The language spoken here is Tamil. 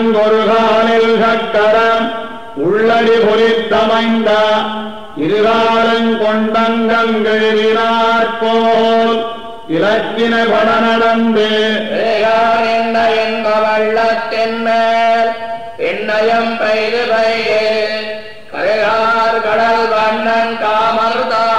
அங்கொரு சக்கரம் உள்ளடி பொறித்தமைந்த இருகாலங் கொண்டங்கெழுதினார் போல் இலக்கின பட நடந்து வேகான் என்ன என்ப வள்ளத்தின் மேல் என்னயம் பெய்து பெய்து. கரையார் கடல் வண்ணன் காமர்தா